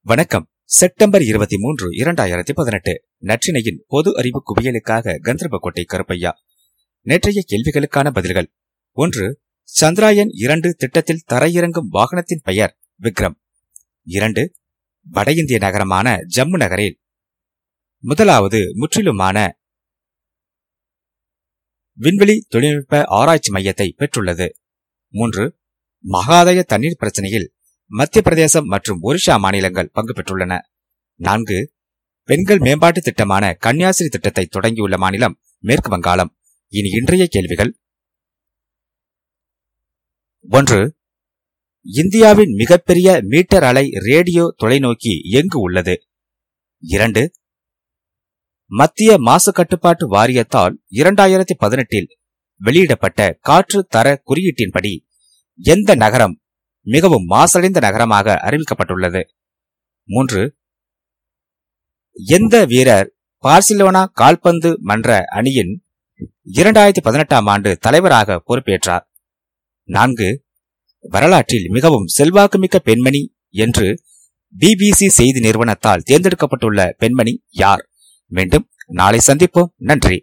வணக்கம். செப்டம்பர் இருபத்தி மூன்று இரண்டாயிரத்தி பதினெட்டு. நற்றினையின் பொது அறிவு குவியலுக்காக கந்தர்பக்கோட்டை கருப்பையா. நேற்றைய கேள்விகளுக்கான பதில்கள். ஒன்று சந்திராயன் இரண்டு திட்டத்தில் தரையிறங்கும் வாகனத்தின் பெயர் விக்ரம். இரண்டு வட இந்திய நகரமான ஜம்மு நகரில். முதலாவது முற்றிலுமான விண்வெளி தொழில்நுட்ப ஆராய்ச்சி மையத்தை பெற்றுள்ளது. மூன்று மகாதய தண்ணீர் பிரச்சனையில் மத்திய பிரதேசம் மற்றும் ஒரிஷா மாநிலங்கள் பங்கு பெற்றுள்ளன. நான்கு பெண்கள் மேம்பாட்டு திட்டமான கன்னியாசிரி திட்டத்தை தொடங்கியுள்ள மாநிலம் மேற்கு வங்காளம். இனி இன்றைய கேள்விகள். ஒன்று இந்தியாவின் மிகப்பெரிய மீட்டர் அலை ரேடியோ தொலைநோக்கி எங்கு உள்ளது? இரண்டு மத்திய மாசு கட்டுப்பாட்டு வாரியத்தால் இரண்டாயிரத்தி பதினெட்டில் வெளியிடப்பட்ட காற்று தர குறியீட்டின்படி எந்த நகரம் மிகவும் மாசடைந்த நகரமாக அறிவிக்கப்பட்டுள்ளது. மூன்று எந்த வீரர் பார்சிலோனா கால்பந்து மன்ற அணியின் இரண்டாயிரத்தி பதினெட்டாம் ஆண்டு தலைவராக பொறுப்பேற்றார்? நான்கு வரலாற்றில் மிகவும் செல்வாக்குமிக்க பெண்மணி என்று பிபிசி செய்தி நிறுவனத்தால் தேர்ந்தெடுக்கப்பட்டுள்ள பெண்மணி யார்? மீண்டும் நாளை சந்திப்போம். நன்றி.